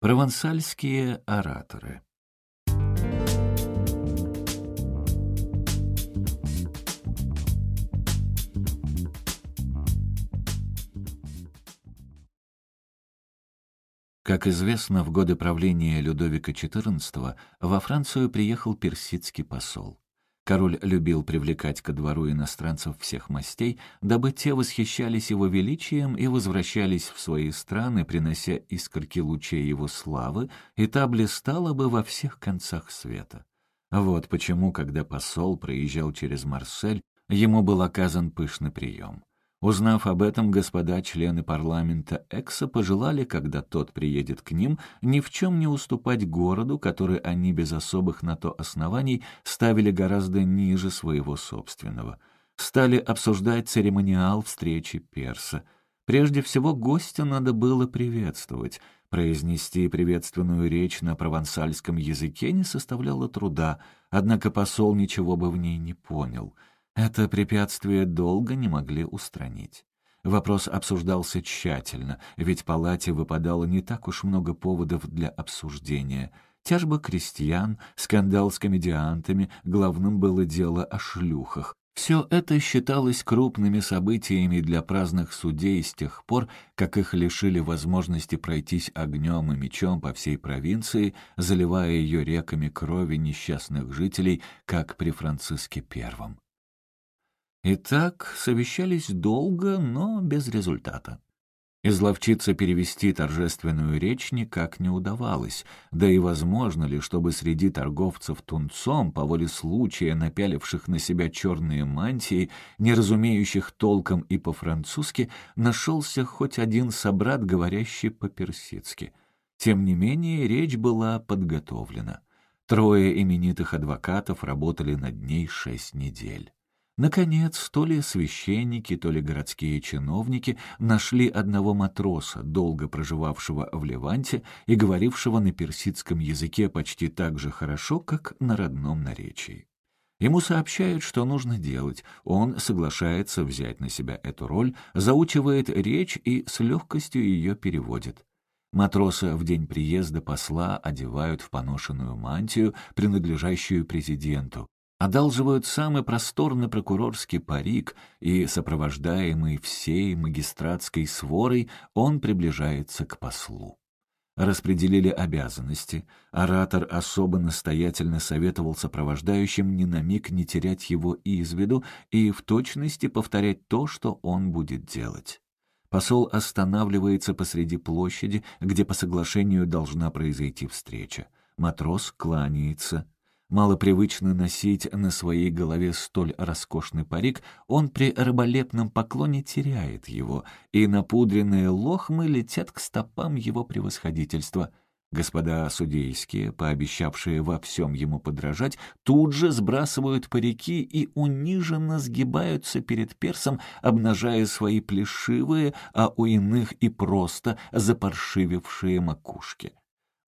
Провансальские ораторы Как известно, в годы правления Людовика XIV во Францию приехал персидский посол. Король любил привлекать ко двору иностранцев всех мастей, дабы те восхищались его величием и возвращались в свои страны, принося искорки лучей его славы, и та блистала бы во всех концах света. Вот почему, когда посол проезжал через Марсель, ему был оказан пышный прием. Узнав об этом, господа члены парламента Экса пожелали, когда тот приедет к ним, ни в чем не уступать городу, который они без особых на то оснований ставили гораздо ниже своего собственного. Стали обсуждать церемониал встречи перса. Прежде всего, гостя надо было приветствовать. Произнести приветственную речь на провансальском языке не составляло труда, однако посол ничего бы в ней не понял — это препятствие долго не могли устранить. Вопрос обсуждался тщательно, ведь палате выпадало не так уж много поводов для обсуждения. Тяжба крестьян, скандал с комедиантами, главным было дело о шлюхах. Все это считалось крупными событиями для праздных судей с тех пор, как их лишили возможности пройтись огнем и мечом по всей провинции, заливая ее реками крови несчастных жителей, как при Франциске Первом. Итак, совещались долго, но без результата. Изловчиться перевести торжественную речь никак не удавалось, да и возможно ли, чтобы среди торговцев тунцом, по воле случая напяливших на себя черные мантии, не разумеющих толком и по-французски, нашелся хоть один собрат, говорящий по-персидски. Тем не менее, речь была подготовлена. Трое именитых адвокатов работали над ней шесть недель. Наконец, то ли священники, то ли городские чиновники нашли одного матроса, долго проживавшего в Леванте и говорившего на персидском языке почти так же хорошо, как на родном наречии. Ему сообщают, что нужно делать. Он соглашается взять на себя эту роль, заучивает речь и с легкостью ее переводит. Матроса в день приезда посла одевают в поношенную мантию, принадлежащую президенту, одалживают самый просторный прокурорский парик, и, сопровождаемый всей магистратской сворой, он приближается к послу. Распределили обязанности. Оратор особо настоятельно советовал сопровождающим ни на миг не терять его из виду и в точности повторять то, что он будет делать. Посол останавливается посреди площади, где по соглашению должна произойти встреча. Матрос кланяется, Малопривычно носить на своей голове столь роскошный парик, он при рыболепном поклоне теряет его, и напудренные лохмы летят к стопам его превосходительства. Господа судейские, пообещавшие во всем ему подражать, тут же сбрасывают парики и униженно сгибаются перед персом, обнажая свои плешивые, а у иных и просто запаршивившие макушки.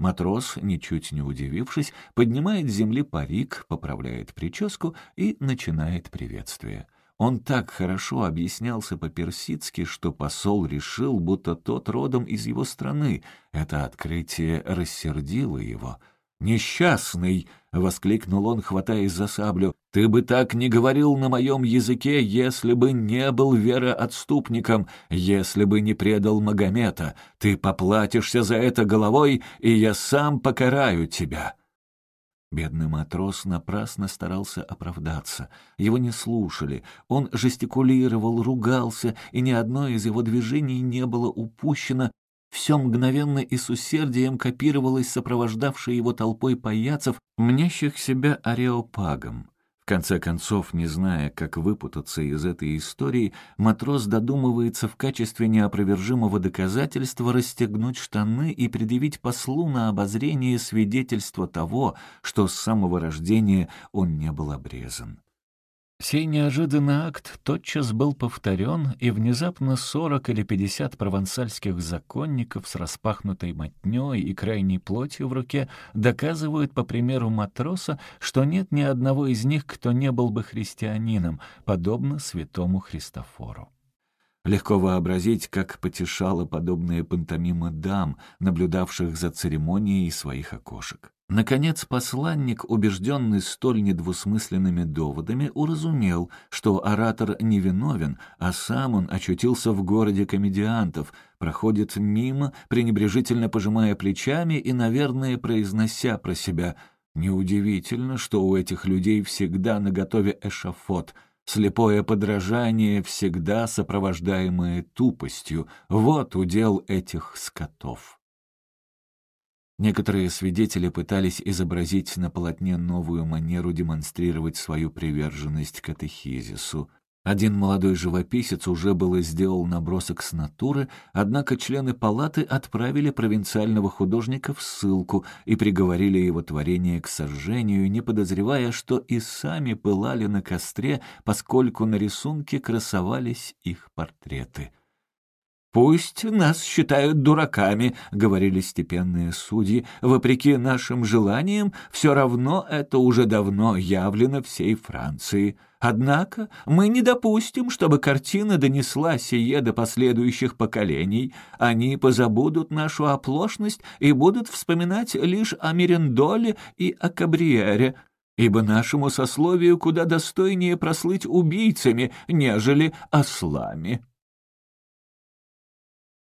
Матрос, ничуть не удивившись, поднимает с земли парик, поправляет прическу и начинает приветствие. Он так хорошо объяснялся по-персидски, что посол решил, будто тот родом из его страны. Это открытие рассердило его — «Несчастный!» — воскликнул он, хватаясь за саблю. «Ты бы так не говорил на моем языке, если бы не был вероотступником, если бы не предал Магомета. Ты поплатишься за это головой, и я сам покараю тебя». Бедный матрос напрасно старался оправдаться. Его не слушали. Он жестикулировал, ругался, и ни одно из его движений не было упущено, все мгновенно и с усердием копировалось сопровождавшей его толпой паяцев, мнящих себя ареопагом. В конце концов, не зная, как выпутаться из этой истории, матрос додумывается в качестве неопровержимого доказательства расстегнуть штаны и предъявить послу на обозрение свидетельство того, что с самого рождения он не был обрезан. Сей неожиданный акт тотчас был повторен, и внезапно сорок или пятьдесят провансальских законников с распахнутой мотней и крайней плотью в руке доказывают, по примеру матроса, что нет ни одного из них, кто не был бы христианином, подобно святому Христофору. Легко вообразить, как потешала подобная пантомима дам, наблюдавших за церемонией своих окошек. Наконец, посланник, убежденный столь недвусмысленными доводами, уразумел, что оратор невиновен, а сам он очутился в городе комедиантов, проходит мимо, пренебрежительно пожимая плечами и, наверное, произнося про себя «Неудивительно, что у этих людей всегда наготове эшафот», Слепое подражание, всегда сопровождаемое тупостью, вот удел этих скотов. Некоторые свидетели пытались изобразить на полотне новую манеру демонстрировать свою приверженность катехизису. Один молодой живописец уже было сделал набросок с натуры, однако члены палаты отправили провинциального художника в ссылку и приговорили его творение к сожжению, не подозревая, что и сами пылали на костре, поскольку на рисунке красовались их портреты. «Пусть нас считают дураками», — говорили степенные судьи, «вопреки нашим желаниям, все равно это уже давно явлено всей Франции». Однако мы не допустим, чтобы картина донесла сие до последующих поколений. Они позабудут нашу оплошность и будут вспоминать лишь о Мерендоле и о Кабриере, ибо нашему сословию куда достойнее прослыть убийцами, нежели ослами.